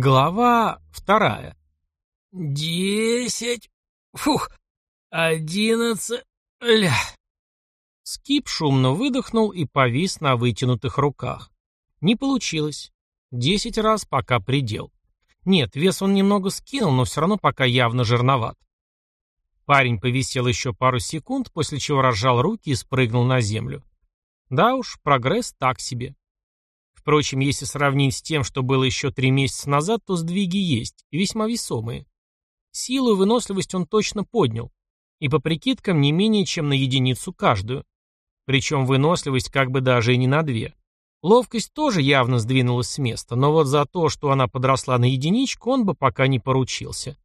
Глава вторая. «Десять... Фух! Одиннадцать... Ля...» Скип шумно выдохнул и повис на вытянутых руках. Не получилось. Десять раз пока предел. Нет, вес он немного скинул, но все равно пока явно жирноват. Парень повисел еще пару секунд, после чего разжал руки и спрыгнул на землю. Да уж, прогресс так себе. Впрочем, если сравнить с тем, что было еще три месяца назад, то сдвиги есть, и весьма весомые. Силу и выносливость он точно поднял, и по прикидкам не менее чем на единицу каждую. Причем выносливость как бы даже и не на две. Ловкость тоже явно сдвинулась с места, но вот за то, что она подросла на единичку, он бы пока не поручился.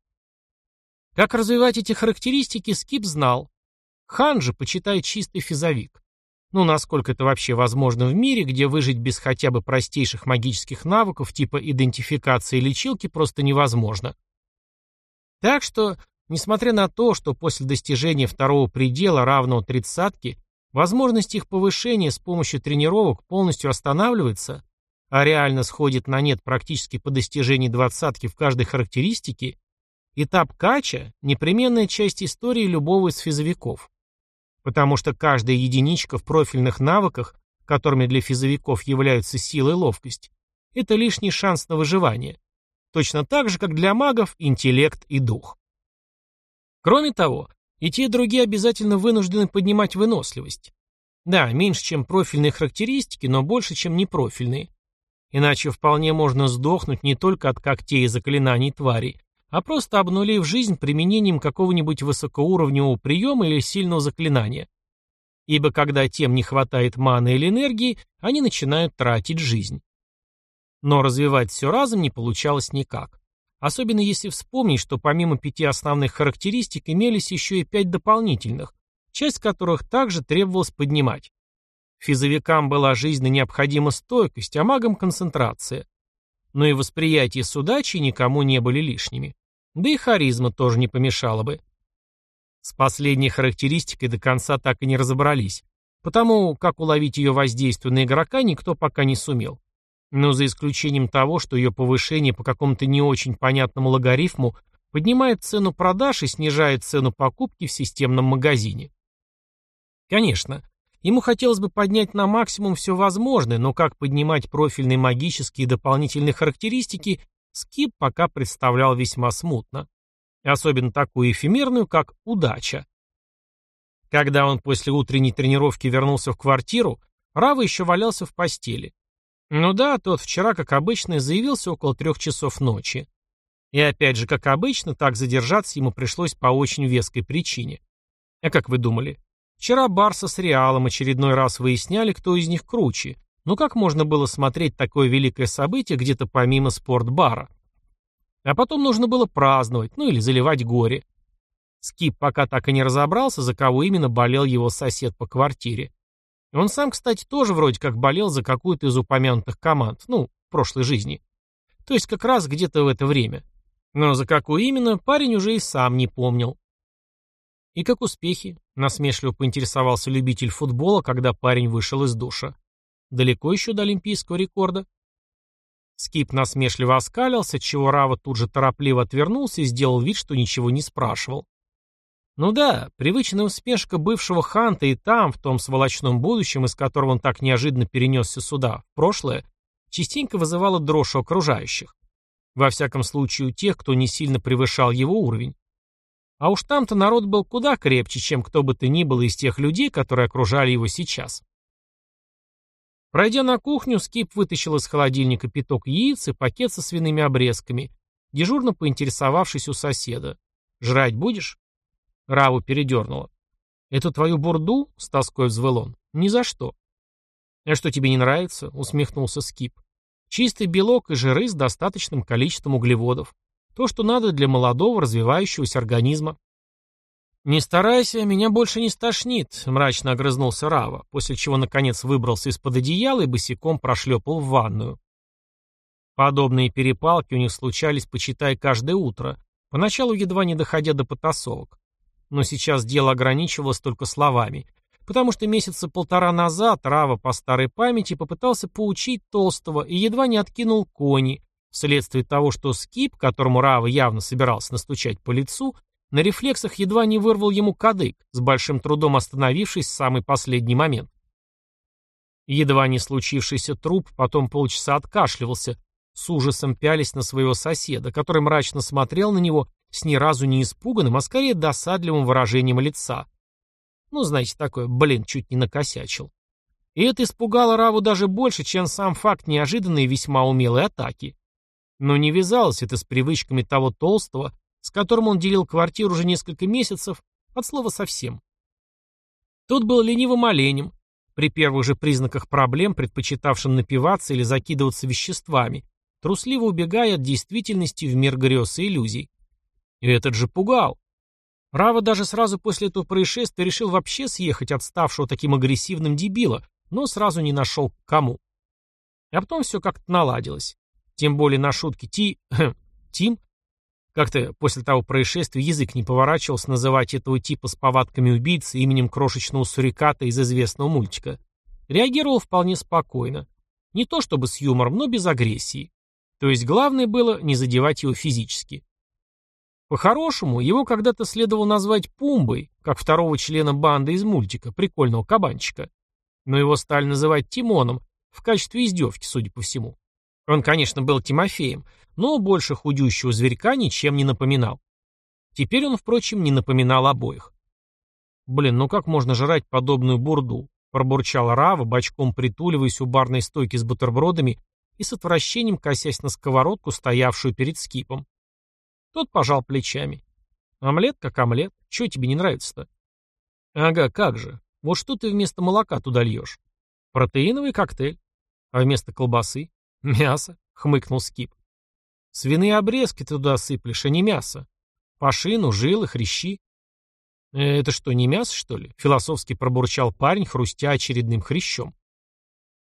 Как развивать эти характеристики, Скип знал. Хан же, почитай, чистый физовик. Ну, насколько это вообще возможно в мире, где выжить без хотя бы простейших магических навыков типа идентификации и лечилки просто невозможно. Так что, несмотря на то, что после достижения второго предела, равного тридцатке, возможность их повышения с помощью тренировок полностью останавливается, а реально сходит на нет практически по достижении двадцатки в каждой характеристике, этап кача – непременная часть истории любого из физовиков потому что каждая единичка в профильных навыках, которыми для физовиков являются сила и ловкость, это лишний шанс на выживание. Точно так же, как для магов, интеллект и дух. Кроме того, и те, и другие обязательно вынуждены поднимать выносливость. Да, меньше, чем профильные характеристики, но больше, чем непрофильные. Иначе вполне можно сдохнуть не только от когтей и заклинаний тварей, а просто обнулив жизнь применением какого-нибудь высокоуровневого приема или сильного заклинания. Ибо когда тем не хватает маны или энергии, они начинают тратить жизнь. Но развивать все разом не получалось никак. Особенно если вспомнить, что помимо пяти основных характеристик имелись еще и пять дополнительных, часть которых также требовалось поднимать. Физовикам была жизненно необходима стойкость, а магам концентрация. Но и восприятие с удачей никому не были лишними. Да и харизма тоже не помешала бы. С последней характеристикой до конца так и не разобрались, потому как уловить ее воздействие на игрока никто пока не сумел. Но за исключением того, что ее повышение по какому-то не очень понятному логарифму поднимает цену продаж и снижает цену покупки в системном магазине. Конечно, ему хотелось бы поднять на максимум все возможное, но как поднимать профильные магические и дополнительные характеристики, Скип пока представлял весьма смутно. Особенно такую эфемерную, как удача. Когда он после утренней тренировки вернулся в квартиру, Рава еще валялся в постели. Ну да, тот вчера, как обычно, заявился около трех часов ночи. И опять же, как обычно, так задержаться ему пришлось по очень веской причине. А как вы думали? Вчера Барса с Реалом очередной раз выясняли, кто из них круче, ну как можно было смотреть такое великое событие где-то помимо спортбара? А потом нужно было праздновать, ну или заливать горе. Скип пока так и не разобрался, за кого именно болел его сосед по квартире. Он сам, кстати, тоже вроде как болел за какую-то из упомянутых команд, ну, в прошлой жизни. То есть как раз где-то в это время. Но за какую именно, парень уже и сам не помнил. «И как успехи?» — насмешливо поинтересовался любитель футбола, когда парень вышел из душа. Далеко еще до олимпийского рекорда? Скип насмешливо оскалился, чего Рава тут же торопливо отвернулся и сделал вид, что ничего не спрашивал. Ну да, привычная усмешка бывшего Ханта и там, в том сволочном будущем, из которого он так неожиданно перенесся сюда, в прошлое, частенько вызывала дрожь у окружающих. Во всяком случае, у тех, кто не сильно превышал его уровень. А уж там-то народ был куда крепче, чем кто бы то ни было из тех людей, которые окружали его сейчас. Пройдя на кухню, Скип вытащил из холодильника пяток яиц и пакет со свиными обрезками, дежурно поинтересовавшись у соседа. «Жрать будешь?» Раву передернула. «Это твою бурду?» — с тоской взвыл он. «Ни за что». «А что тебе не нравится?» — усмехнулся Скип. «Чистый белок и жиры с достаточным количеством углеводов. То, что надо для молодого развивающегося организма». «Не старайся, меня больше не стошнит», — мрачно огрызнулся Рава, после чего, наконец, выбрался из-под одеяла и босиком прошлепал в ванную. Подобные перепалки у них случались, почитай, каждое утро, поначалу едва не доходя до потасовок. Но сейчас дело ограничивалось только словами, потому что месяца полтора назад Рава по старой памяти попытался поучить Толстого и едва не откинул кони, Вследствие того, что Скип, которому Рава явно собирался настучать по лицу, на рефлексах едва не вырвал ему кадык, с большим трудом остановившись в самый последний момент. Едва не случившийся труп потом полчаса откашливался, с ужасом пялись на своего соседа, который мрачно смотрел на него с ни разу не испуганным, а скорее досадливым выражением лица. Ну, знаете, такое, блин, чуть не накосячил. И это испугало Раву даже больше, чем сам факт неожиданной и весьма умелой атаки. Но не вязалось это с привычками того толстого, с которым он делил квартиру уже несколько месяцев, от слова совсем. Тот был ленивым оленем, при первых же признаках проблем, предпочитавшим напиваться или закидываться веществами, трусливо убегая от действительности в мир грез и иллюзий. И этот же пугал. Рава даже сразу после этого происшествия решил вообще съехать от ставшего таким агрессивным дебила, но сразу не нашел к кому. А потом все как-то наладилось. Тем более на шутки Ти... Тим как-то после того происшествия язык не поворачивался называть этого типа с повадками убийцы именем крошечного суриката из известного мультика. Реагировал вполне спокойно. Не то чтобы с юмором, но без агрессии. То есть главное было не задевать его физически. По-хорошему, его когда-то следовало назвать Пумбой, как второго члена банды из мультика, прикольного кабанчика. Но его стали называть Тимоном, в качестве издевки, судя по всему. Он, конечно, был Тимофеем, но больше худющего зверька ничем не напоминал. Теперь он, впрочем, не напоминал обоих. «Блин, ну как можно жрать подобную бурду?» пробурчал Рава, бочком притуливаясь у барной стойки с бутербродами и с отвращением косясь на сковородку, стоявшую перед скипом. Тот пожал плечами. «Омлет как омлет. Чего тебе не нравится-то?» «Ага, как же. Вот что ты вместо молока туда льешь? Протеиновый коктейль. А вместо колбасы? Мясо», — хмыкнул Скип. Свиные обрезки ты туда сыплешь, а не мясо. Пашину, жилы, хрящи. «Э, «Это что, не мясо, что ли?» — философски пробурчал парень, хрустя очередным хрящом.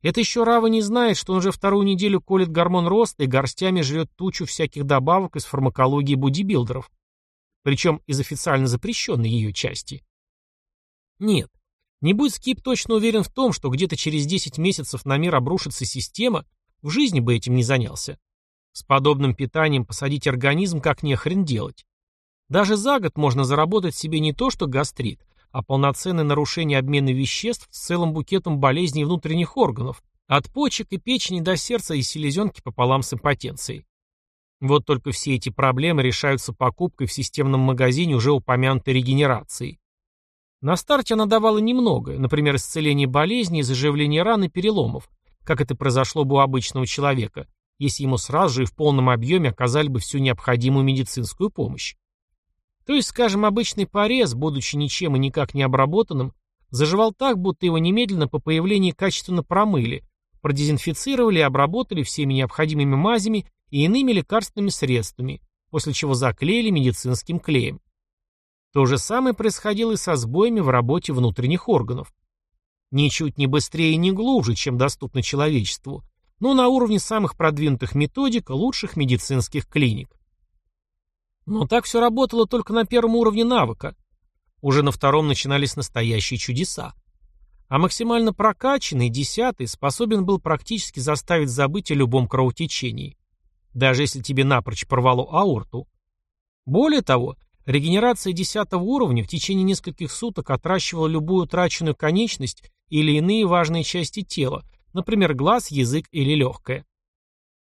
Это еще Рава не знает, что он уже вторую неделю колет гормон роста и горстями жрет тучу всяких добавок из фармакологии бодибилдеров. Причем из официально запрещенной ее части. Нет, не будет Скип точно уверен в том, что где-то через 10 месяцев на мир обрушится система, в жизни бы этим не занялся. С подобным питанием посадить организм как нехрен делать. Даже за год можно заработать себе не то что гастрит, а полноценное нарушение обмена веществ с целым букетом болезней внутренних органов, от почек и печени до сердца и селезенки пополам с импотенцией. Вот только все эти проблемы решаются покупкой в системном магазине уже упомянутой регенерации. На старте она давала немного, например, исцеление болезней заживление ран и переломов, как это произошло бы у обычного человека, если ему сразу же и в полном объеме оказали бы всю необходимую медицинскую помощь. То есть, скажем, обычный порез, будучи ничем и никак не обработанным, заживал так, будто его немедленно по появлении качественно промыли, продезинфицировали и обработали всеми необходимыми мазями и иными лекарственными средствами, после чего заклеили медицинским клеем. То же самое происходило и со сбоями в работе внутренних органов. Ничуть не быстрее и не глубже, чем доступно человечеству, но на уровне самых продвинутых методик лучших медицинских клиник. Но так все работало только на первом уровне навыка. Уже на втором начинались настоящие чудеса. А максимально прокачанный, десятый, способен был практически заставить забыть о любом кровотечении. Даже если тебе напрочь порвало аорту. Более того, регенерация десятого уровня в течение нескольких суток отращивала любую утраченную конечность или иные важные части тела, например, глаз, язык или легкое.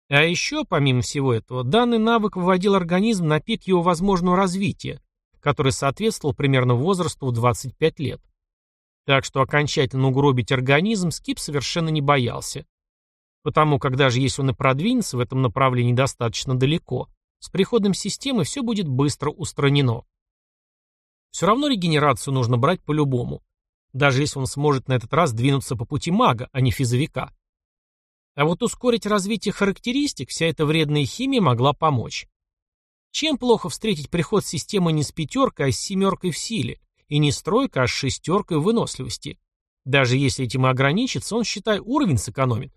А еще, помимо всего этого, данный навык выводил организм на пик его возможного развития, который соответствовал примерно возрасту в 25 лет. Так что окончательно угробить организм Скип совершенно не боялся. Потому как даже если он и продвинется в этом направлении достаточно далеко, с приходом системы все будет быстро устранено. Все равно регенерацию нужно брать по-любому даже если он сможет на этот раз двинуться по пути мага, а не физовика. А вот ускорить развитие характеристик вся эта вредная химия могла помочь. Чем плохо встретить приход системы не с пятеркой, а с семеркой в силе, и не с тройкой, а с шестеркой в выносливости? Даже если этим и ограничится, он, считай, уровень сэкономит.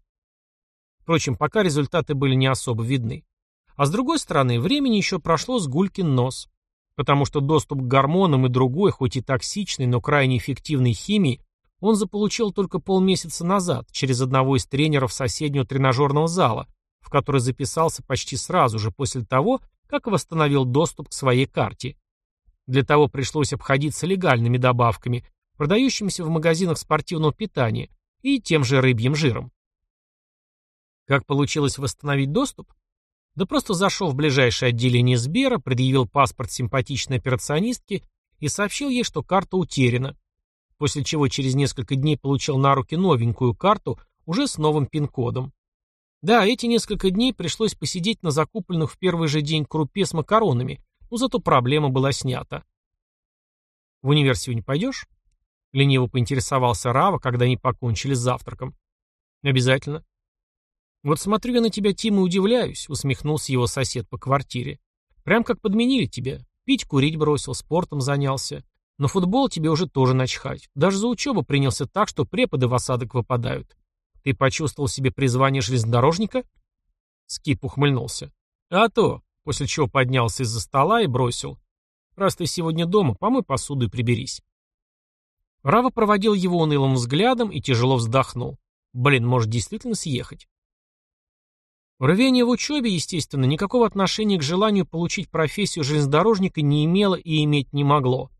Впрочем, пока результаты были не особо видны. А с другой стороны, времени еще прошло с гулькин нос потому что доступ к гормонам и другой, хоть и токсичной, но крайне эффективной химии, он заполучил только полмесяца назад через одного из тренеров соседнего тренажерного зала, в который записался почти сразу же после того, как восстановил доступ к своей карте. Для того пришлось обходиться легальными добавками, продающимися в магазинах спортивного питания, и тем же рыбьим жиром. Как получилось восстановить доступ? Да просто зашел в ближайшее отделение Сбера, предъявил паспорт симпатичной операционистки и сообщил ей, что карта утеряна, после чего через несколько дней получил на руки новенькую карту уже с новым пин-кодом. Да, эти несколько дней пришлось посидеть на закупленных в первый же день крупе с макаронами, но зато проблема была снята. «В универ сегодня пойдешь?» Лениво поинтересовался Рава, когда они покончили с завтраком. «Обязательно». «Вот смотрю я на тебя, Тим, и удивляюсь», — усмехнулся его сосед по квартире. «Прям как подменили тебя. Пить, курить бросил, спортом занялся. На футбол тебе уже тоже начхать. Даже за учебу принялся так, что преподы в осадок выпадают. Ты почувствовал себе призвание железнодорожника?» Скип ухмыльнулся. «А то», после чего поднялся из-за стола и бросил. «Раз ты сегодня дома, помой посуду и приберись». Рава проводил его унылым взглядом и тяжело вздохнул. Блин, может действительно съехать? Рвение в учебе, естественно, никакого отношения к желанию получить профессию железнодорожника не имело и иметь не могло.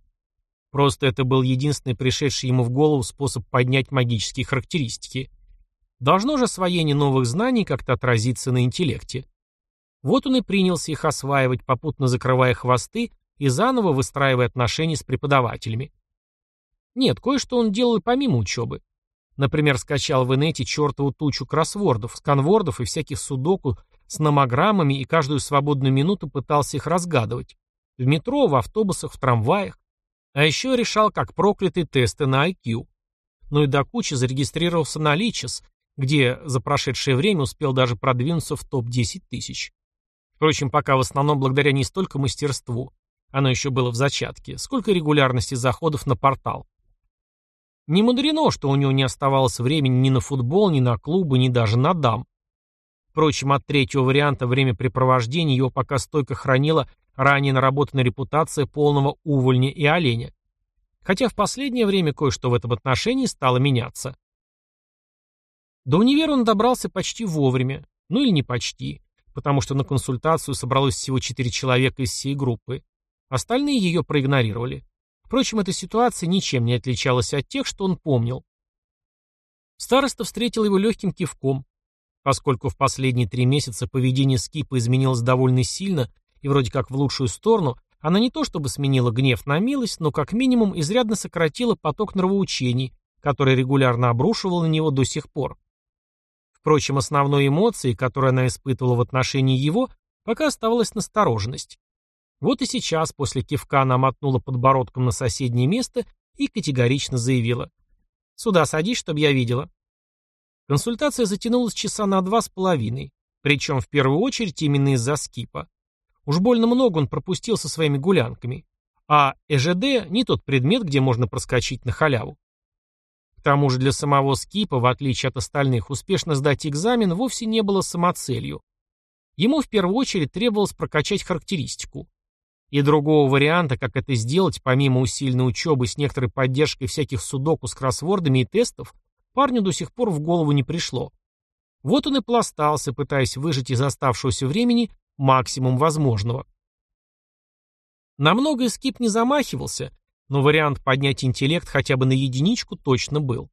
Просто это был единственный пришедший ему в голову способ поднять магические характеристики. Должно же освоение новых знаний как-то отразиться на интеллекте. Вот он и принялся их осваивать, попутно закрывая хвосты и заново выстраивая отношения с преподавателями. Нет, кое-что он делал и помимо учебы. Например, скачал в инете чертову тучу кроссвордов, сканвордов и всяких судоку с номограммами и каждую свободную минуту пытался их разгадывать. В метро, в автобусах, в трамваях. А еще решал, как проклятые тесты на IQ. Ну и до кучи зарегистрировался на Личес, где за прошедшее время успел даже продвинуться в топ-10 тысяч. Впрочем, пока в основном благодаря не столько мастерству, оно еще было в зачатке, сколько регулярности заходов на портал. Не мудрено, что у него не оставалось времени ни на футбол, ни на клубы, ни даже на дам. Впрочем, от третьего варианта времяпрепровождения его пока стойко хранила ранее наработанная репутация полного увольня и оленя. Хотя в последнее время кое-что в этом отношении стало меняться. До универа он добрался почти вовремя, ну или не почти, потому что на консультацию собралось всего четыре человека из всей группы. Остальные ее проигнорировали. Впрочем, эта ситуация ничем не отличалась от тех, что он помнил. Староста встретил его легким кивком. Поскольку в последние три месяца поведение Скипа изменилось довольно сильно и вроде как в лучшую сторону, она не то чтобы сменила гнев на милость, но как минимум изрядно сократила поток нравоучений, который регулярно обрушивал на него до сих пор. Впрочем, основной эмоцией, которую она испытывала в отношении его, пока оставалась настороженность. Вот и сейчас после кивка она мотнула подбородком на соседнее место и категорично заявила. «Сюда садись, чтобы я видела». Консультация затянулась часа на два с половиной, причем в первую очередь именно из-за скипа. Уж больно много он пропустил со своими гулянками. А ЭЖД не тот предмет, где можно проскочить на халяву. К тому же для самого скипа, в отличие от остальных, успешно сдать экзамен вовсе не было самоцелью. Ему в первую очередь требовалось прокачать характеристику. И другого варианта, как это сделать, помимо усиленной учебы с некоторой поддержкой всяких судоку с кроссвордами и тестов, парню до сих пор в голову не пришло. Вот он и пластался, пытаясь выжать из оставшегося времени максимум возможного. На многое Скип не замахивался, но вариант поднять интеллект хотя бы на единичку точно был.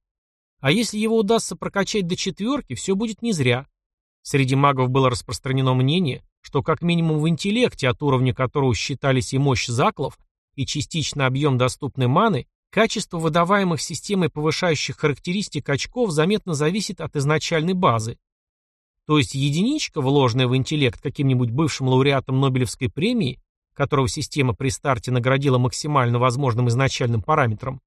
А если его удастся прокачать до четверки, все будет не зря. Среди магов было распространено мнение, что как минимум в интеллекте, от уровня которого считались и мощь заклов, и частично объем доступной маны, качество выдаваемых системой повышающих характеристик очков заметно зависит от изначальной базы. То есть единичка, вложенная в интеллект каким-нибудь бывшим лауреатом Нобелевской премии, которого система при старте наградила максимально возможным изначальным параметром,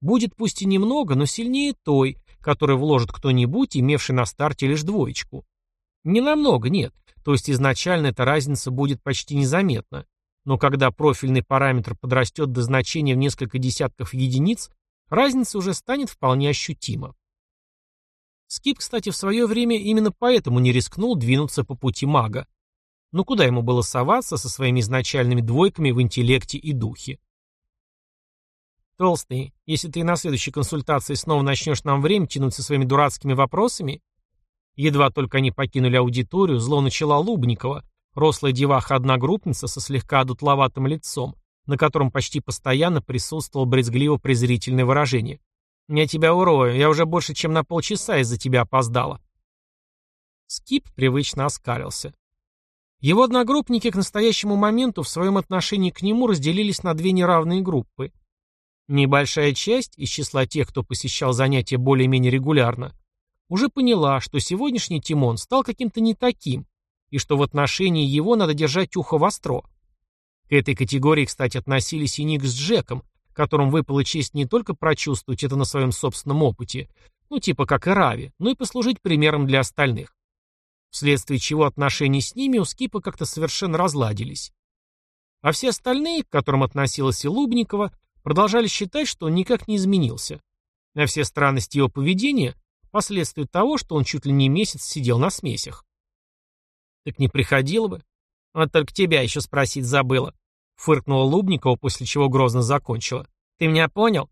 будет пусть и немного, но сильнее той, которую вложит кто-нибудь, имевший на старте лишь двоечку. Не намного, нет, то есть изначально эта разница будет почти незаметна. Но когда профильный параметр подрастет до значения в несколько десятков единиц, разница уже станет вполне ощутима. Скип, кстати, в свое время именно поэтому не рискнул двинуться по пути мага. Но куда ему было соваться со своими изначальными двойками в интеллекте и духе? «Толстый, если ты на следующей консультации снова начнешь нам время тянуть со своими дурацкими вопросами...» Едва только они покинули аудиторию, зло начала Лубникова, рослая деваха-одногруппница со слегка одутловатым лицом, на котором почти постоянно присутствовало брезгливо-презрительное выражение. «Я тебя урою, я уже больше чем на полчаса из-за тебя опоздала». Скип привычно оскалился. Его одногруппники к настоящему моменту в своем отношении к нему разделились на две неравные группы. Небольшая часть из числа тех, кто посещал занятия более-менее регулярно, уже поняла, что сегодняшний Тимон стал каким-то не таким, и что в отношении его надо держать ухо востро. К этой категории, кстати, относились и Ник с Джеком, которым выпала честь не только прочувствовать это на своем собственном опыте, ну типа как и Рави, но и послужить примером для остальных. Вследствие чего отношения с ними у Скипа как-то совершенно разладились. А все остальные, к которым относилась и Лубникова, продолжали считать, что он никак не изменился. А все странности его поведения – последствия того, что он чуть ли не месяц сидел на смесях. «Так не приходило бы. Вот только тебя еще спросить забыла», — фыркнула Лубникова, после чего грозно закончила. «Ты меня понял?»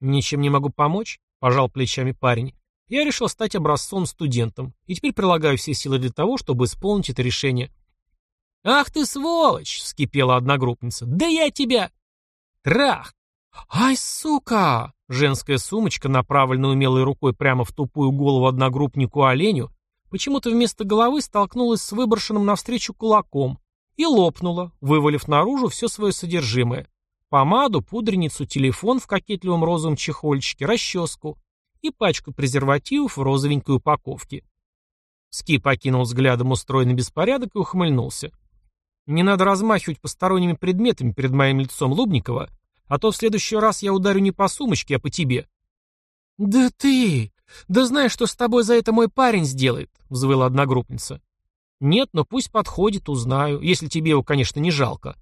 «Ничем не могу помочь», — пожал плечами парень. «Я решил стать образцом студентом, и теперь прилагаю все силы для того, чтобы исполнить это решение». «Ах ты сволочь!» — вскипела одногруппница. «Да я тебя...» «Трах!» «Ай, сука!» Женская сумочка, направленная умелой рукой прямо в тупую голову одногруппнику оленю, почему-то вместо головы столкнулась с выброшенным навстречу кулаком и лопнула, вывалив наружу все свое содержимое. Помаду, пудреницу, телефон в кокетливом розовом чехольчике, расческу и пачку презервативов в розовенькой упаковке. Ски покинул взглядом устроенный беспорядок и ухмыльнулся. «Не надо размахивать посторонними предметами перед моим лицом Лубникова, а то в следующий раз я ударю не по сумочке, а по тебе». «Да ты! Да знаешь, что с тобой за это мой парень сделает!» — взвыла одногруппница. «Нет, но пусть подходит, узнаю, если тебе его, конечно, не жалко».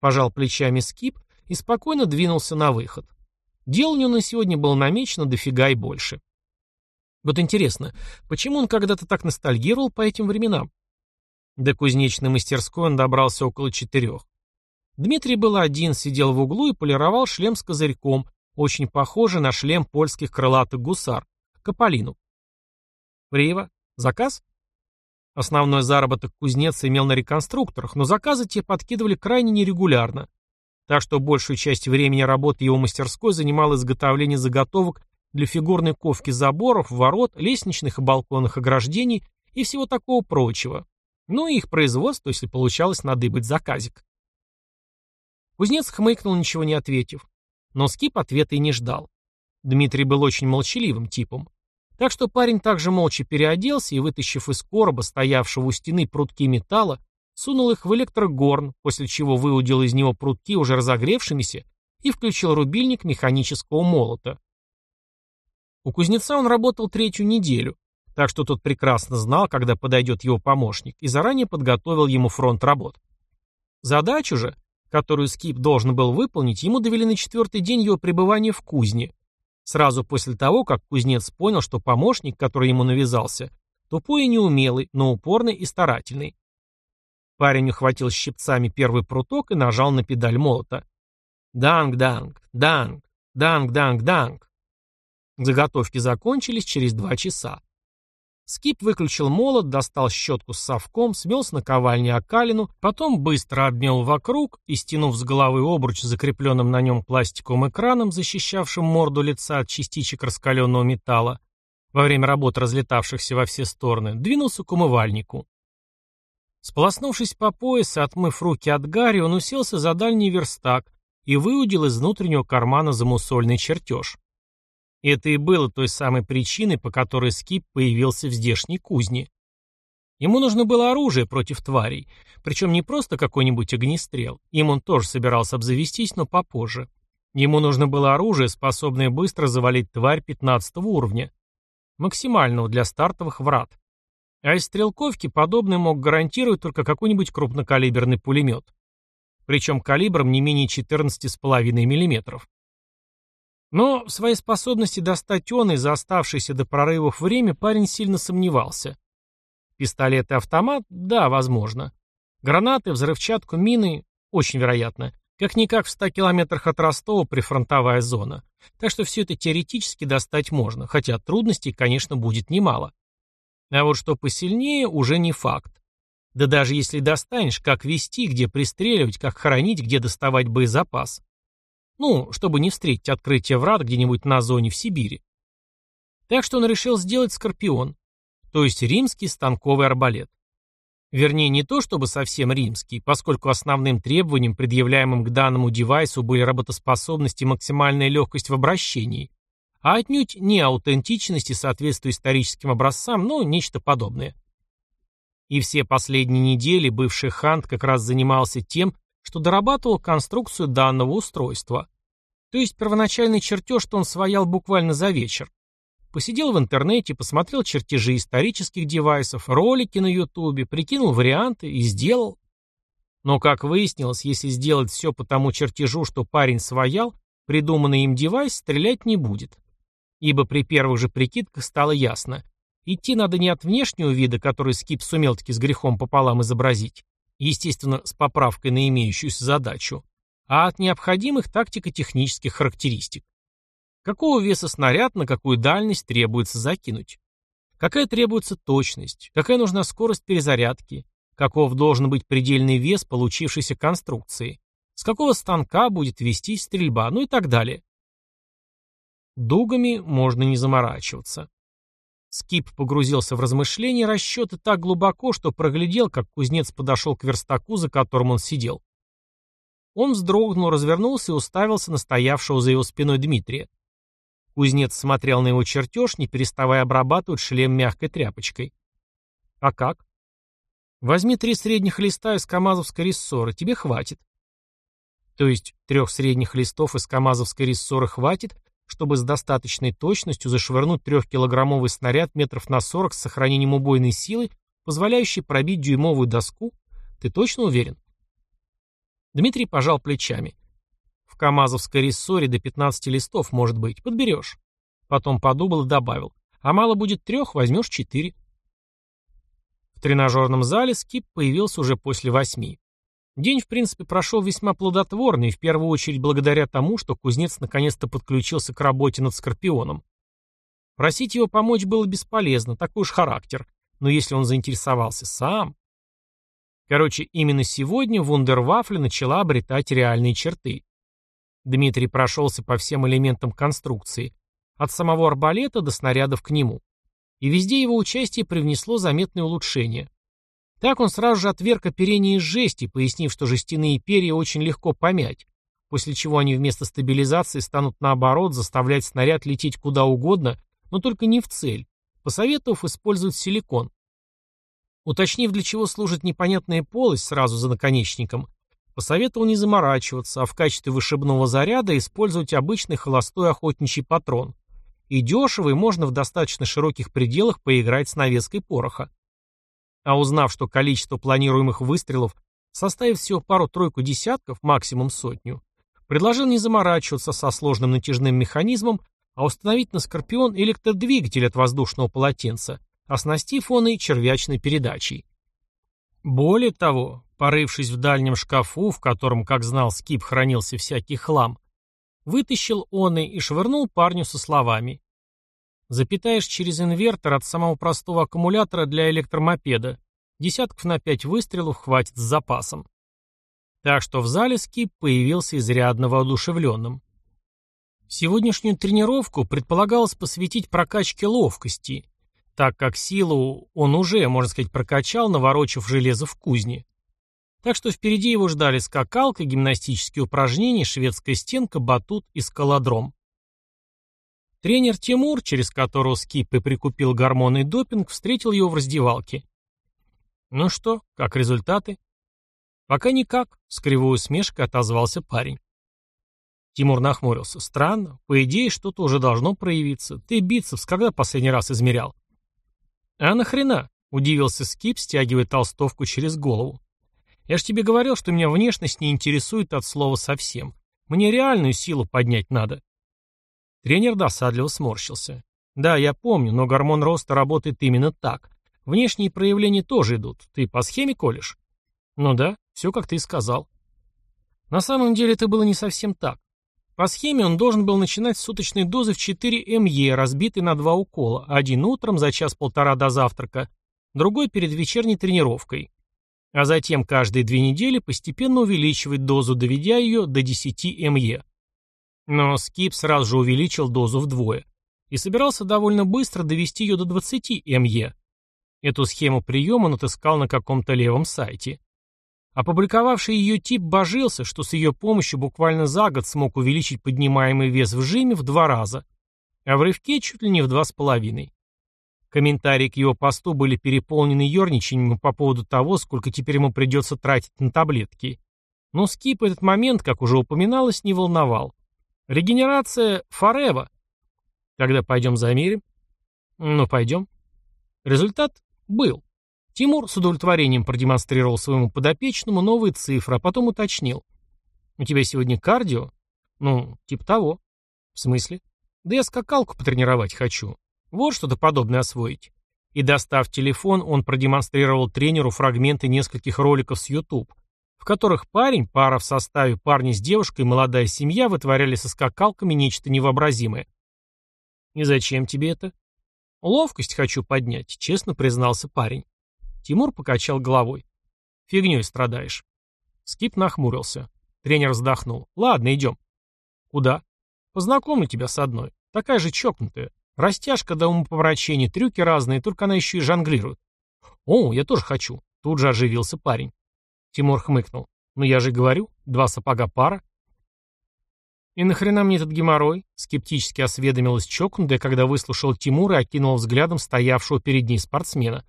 Пожал плечами Скип и спокойно двинулся на выход. Дел у него на сегодня было намечено дофига и больше. Вот интересно, почему он когда-то так ностальгировал по этим временам? До кузнечной мастерской он добрался около четырех. Дмитрий был один, сидел в углу и полировал шлем с козырьком, очень похожий на шлем польских крылатых гусар, Каполину. Приева. Заказ? Основной заработок кузнец имел на реконструкторах, но заказы те подкидывали крайне нерегулярно. Так что большую часть времени работы его мастерской занимало изготовление заготовок для фигурной ковки заборов, ворот, лестничных и балконных ограждений и всего такого прочего. Ну и их производство, если получалось надыбать заказик. Кузнец хмыкнул, ничего не ответив. Но Скип ответа и не ждал. Дмитрий был очень молчаливым типом. Так что парень также молча переоделся и, вытащив из короба, стоявшего у стены прутки металла, сунул их в электрогорн, после чего выудил из него прутки, уже разогревшимися, и включил рубильник механического молота. У кузнеца он работал третью неделю, так что тот прекрасно знал, когда подойдет его помощник, и заранее подготовил ему фронт работ. Задачу же, которую Скип должен был выполнить, ему довели на четвертый день его пребывания в кузне, сразу после того, как кузнец понял, что помощник, который ему навязался, тупой и неумелый, но упорный и старательный. Парень ухватил щипцами первый пруток и нажал на педаль молота. Данг-данг, данг, данг-данг-данг. Заготовки закончились через два часа. Скип выключил молот, достал щетку с совком, смел с наковальни окалину, потом быстро обмел вокруг и, стянув с головы обруч, закрепленным на нем пластиковым экраном, защищавшим морду лица от частичек раскаленного металла, во время работ разлетавшихся во все стороны, двинулся к умывальнику. Сполоснувшись по пояс и отмыв руки от гари, он уселся за дальний верстак и выудил из внутреннего кармана замусольный чертеж. Это и было той самой причиной, по которой Скип появился в здешней кузне. Ему нужно было оружие против тварей, причем не просто какой-нибудь огнестрел, им он тоже собирался обзавестись, но попозже. Ему нужно было оружие, способное быстро завалить тварь 15 уровня, максимального для стартовых врат. А из стрелковки подобное мог гарантировать только какой-нибудь крупнокалиберный пулемет. Причем калибром не менее 14,5 мм. Но в своей способности достать он и за оставшееся до прорывов время парень сильно сомневался. Пистолет и автомат? Да, возможно. Гранаты, взрывчатку, мины? Очень вероятно. Как-никак в 100 километрах от Ростова прифронтовая зона. Так что все это теоретически достать можно, хотя трудностей, конечно, будет немало. А вот что посильнее, уже не факт. Да даже если достанешь, как вести, где пристреливать, как хоронить, где доставать боезапас. Ну, чтобы не встретить открытие врат где-нибудь на зоне в Сибири. Так что он решил сделать «Скорпион», то есть римский станковый арбалет. Вернее, не то чтобы совсем римский, поскольку основным требованием, предъявляемым к данному девайсу, были работоспособность и максимальная легкость в обращении, а отнюдь не аутентичность и соответствие историческим образцам, но нечто подобное. И все последние недели бывший Хант как раз занимался тем, что дорабатывал конструкцию данного устройства. То есть первоначальный чертеж, что он своял буквально за вечер. Посидел в интернете, посмотрел чертежи исторических девайсов, ролики на ютубе, прикинул варианты и сделал. Но, как выяснилось, если сделать все по тому чертежу, что парень своял, придуманный им девайс стрелять не будет. Ибо при первых же прикидках стало ясно. Идти надо не от внешнего вида, который Скип сумел таки с грехом пополам изобразить, естественно, с поправкой на имеющуюся задачу, а от необходимых тактико-технических характеристик. Какого веса снаряд на какую дальность требуется закинуть? Какая требуется точность? Какая нужна скорость перезарядки? Каков должен быть предельный вес получившейся конструкции? С какого станка будет вестись стрельба? Ну и так далее. Дугами можно не заморачиваться. Скип погрузился в размышления и расчеты так глубоко, что проглядел, как кузнец подошел к верстаку, за которым он сидел. Он вздрогнул, развернулся и уставился на стоявшего за его спиной Дмитрия. Кузнец смотрел на его чертеж, не переставая обрабатывать шлем мягкой тряпочкой. «А как?» «Возьми три средних листа из камазовской рессоры, тебе хватит». То есть трех средних листов из камазовской рессоры хватит, чтобы с достаточной точностью зашвырнуть трехкилограммовый снаряд метров на сорок с сохранением убойной силы, позволяющей пробить дюймовую доску? Ты точно уверен? Дмитрий пожал плечами. В КАМАЗовской рессоре до 15 листов, может быть, подберешь. Потом подумал и добавил. А мало будет трех, возьмешь четыре. В тренажерном зале скип появился уже после восьми. День, в принципе, прошел весьма плодотворный, в первую очередь благодаря тому, что кузнец наконец-то подключился к работе над Скорпионом. Просить его помочь было бесполезно, такой уж характер. Но если он заинтересовался сам... Короче, именно сегодня Вундервафля начала обретать реальные черты. Дмитрий прошелся по всем элементам конструкции, от самого арбалета до снарядов к нему. И везде его участие привнесло заметное улучшение. Так он сразу же отверг оперение из жести, пояснив, что жестяные перья очень легко помять, после чего они вместо стабилизации станут наоборот заставлять снаряд лететь куда угодно, но только не в цель, посоветовав использовать силикон. Уточнив, для чего служит непонятная полость сразу за наконечником, Посоветовал не заморачиваться, а в качестве вышибного заряда использовать обычный холостой охотничий патрон. И дешево, и можно в достаточно широких пределах поиграть с навеской пороха. А узнав, что количество планируемых выстрелов составит всего пару-тройку десятков, максимум сотню, предложил не заморачиваться со сложным натяжным механизмом, а установить на «Скорпион» электродвигатель от воздушного полотенца, оснастив он и червячной передачей. Более того, порывшись в дальнем шкафу, в котором, как знал Скип, хранился всякий хлам, вытащил он и швырнул парню со словами. Запитаешь через инвертор от самого простого аккумулятора для электромопеда. Десятков на пять выстрелов хватит с запасом. Так что в зале Скип появился изрядно воодушевленным. Сегодняшнюю тренировку предполагалось посвятить прокачке ловкости, так как силу он уже, можно сказать, прокачал, наворочив железо в кузне. Так что впереди его ждали скакалка, гимнастические упражнения, шведская стенка, батут и скалодром. Тренер Тимур, через которого Скиппи прикупил гормоны и допинг, встретил его в раздевалке. «Ну что, как результаты?» «Пока никак», — с кривой усмешкой отозвался парень. Тимур нахмурился. «Странно. По идее, что-то уже должно проявиться. Ты бицепс когда последний раз измерял?» «А нахрена?» — удивился Скип, стягивая толстовку через голову. Я же тебе говорил, что меня внешность не интересует от слова совсем. Мне реальную силу поднять надо. Тренер досадливо сморщился. Да, я помню, но гормон роста работает именно так. Внешние проявления тоже идут. Ты по схеме колешь? Ну да, все как ты и сказал. На самом деле это было не совсем так. По схеме он должен был начинать с суточной дозы в 4 МЕ, разбитой на два укола, один утром за час-полтора до завтрака, другой перед вечерней тренировкой. А затем каждые две недели постепенно увеличивать дозу, доведя ее до 10 МЕ. Но Скип сразу же увеличил дозу вдвое и собирался довольно быстро довести ее до 20 МЕ. Эту схему приема он отыскал на каком-то левом сайте. Опубликовавший ее тип божился, что с ее помощью буквально за год смог увеличить поднимаемый вес в жиме в два раза, а в рывке чуть ли не в два с половиной. Комментарии к его посту были переполнены ерничанием по поводу того, сколько теперь ему придется тратить на таблетки. Но Скип этот момент, как уже упоминалось, не волновал. Регенерация форева. Когда пойдем замерим? Ну, пойдем. Результат был. Тимур с удовлетворением продемонстрировал своему подопечному новые цифры, а потом уточнил. «У тебя сегодня кардио?» «Ну, типа того». «В смысле?» «Да я скакалку потренировать хочу. Вот что-то подобное освоить». И достав телефон, он продемонстрировал тренеру фрагменты нескольких роликов с YouTube, в которых парень, пара в составе парня с девушкой и молодая семья вытворяли со скакалками нечто невообразимое. «И зачем тебе это?» «Ловкость хочу поднять», — честно признался парень. Тимур покачал головой. «Фигней страдаешь». Скип нахмурился. Тренер вздохнул. «Ладно, идем». «Куда?» «Познакомлю тебя с одной. Такая же чокнутая. Растяжка до умопомрачения, трюки разные, только она еще и жонглирует». «О, я тоже хочу». Тут же оживился парень. Тимур хмыкнул. «Ну я же говорю, два сапога пара». «И нахрена мне этот геморрой?» Скептически осведомилась чокнутая, когда выслушал Тимура и окинул взглядом стоявшего перед ней спортсмена.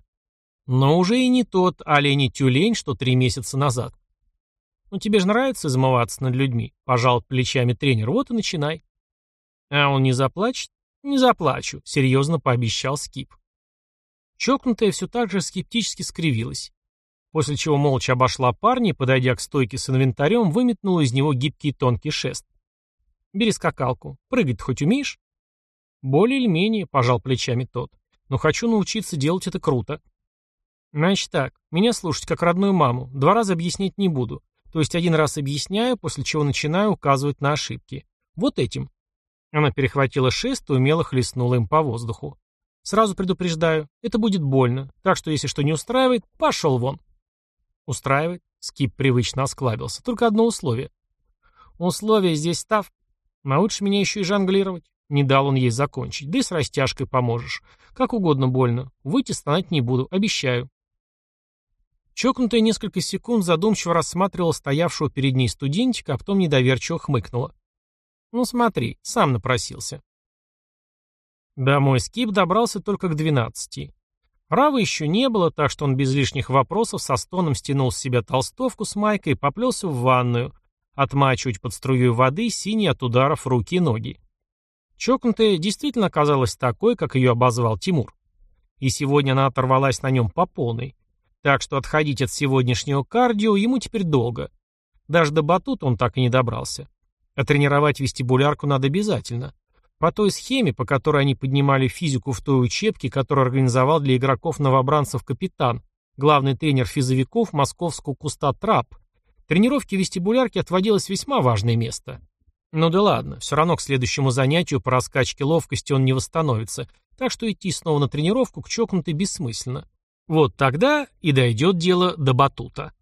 Но уже и не тот олень-тюлень, что три месяца назад. «Ну тебе же нравится измываться над людьми», — пожал плечами тренер, — «вот и начинай». «А он не заплачет?» «Не заплачу», — серьезно пообещал Скип. Чокнутая все так же скептически скривилась, после чего молча обошла парня и, подойдя к стойке с инвентарем, выметнула из него гибкий тонкий шест. «Бери скакалку. Прыгать хоть умеешь?» «Более или менее», — пожал плечами тот. «Но хочу научиться делать это круто». Значит так, меня слушать как родную маму, два раза объяснять не буду. То есть один раз объясняю, после чего начинаю указывать на ошибки. Вот этим. Она перехватила шест и умело хлестнула им по воздуху. Сразу предупреждаю, это будет больно, так что если что не устраивает, пошел вон. Устраивает? Скип привычно осклабился. Только одно условие. Условие здесь став. Научишь меня еще и жонглировать. Не дал он ей закончить. Да и с растяжкой поможешь. Как угодно больно. Выйти стонать не буду, обещаю. Чокнутая несколько секунд задумчиво рассматривала стоявшего перед ней студентика, а потом недоверчиво хмыкнула. «Ну смотри, сам напросился». Домой Скип добрался только к двенадцати. Равы еще не было, так что он без лишних вопросов со стоном стянул с себя толстовку с майкой и поплелся в ванную, отмачивать под струей воды синие от ударов руки и ноги. Чокнутая действительно оказалась такой, как ее обозвал Тимур. И сегодня она оторвалась на нем по полной. Так что отходить от сегодняшнего кардио ему теперь долго. Даже до батута он так и не добрался. А тренировать вестибулярку надо обязательно. По той схеме, по которой они поднимали физику в той учебке, которую организовал для игроков-новобранцев капитан, главный тренер физовиков московского куста ТРАП, тренировке вестибулярки отводилось весьма важное место. Ну да ладно, все равно к следующему занятию по раскачке ловкости он не восстановится, так что идти снова на тренировку к чокнутой бессмысленно. Вот тогда и дойдет дело до батута.